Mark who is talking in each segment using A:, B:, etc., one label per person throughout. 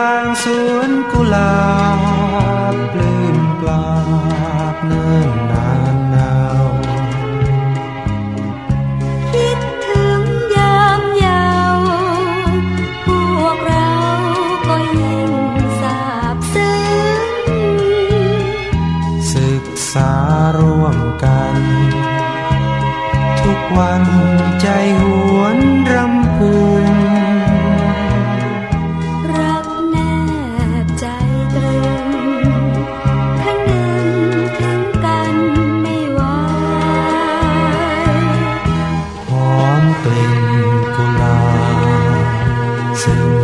A: ลา
B: ง
A: สวนกุหลาบปลื้มปลาบเนิ่นนานนาว
B: คิดถึงยามยาวพวกเราก็ยิ่งสาบซึ้ง
A: ศึกษาร่วมกัน ทุกวันใจหวนรำ อ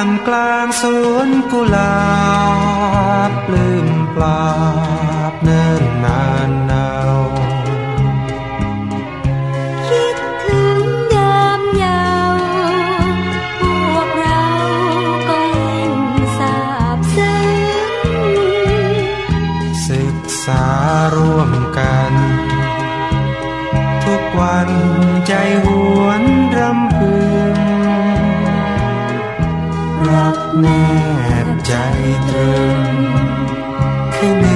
A: ามกลา
B: ง
A: สวนกุหลาบปลื้มปลาบเนิ่นนานหนาว
B: คิดถึงยามยาวพวกเราก็ยิ่งสาบซึ้ง
A: ศึกษาร่วมกัน ทุกวันใจหัว แนบใจตรึงคืน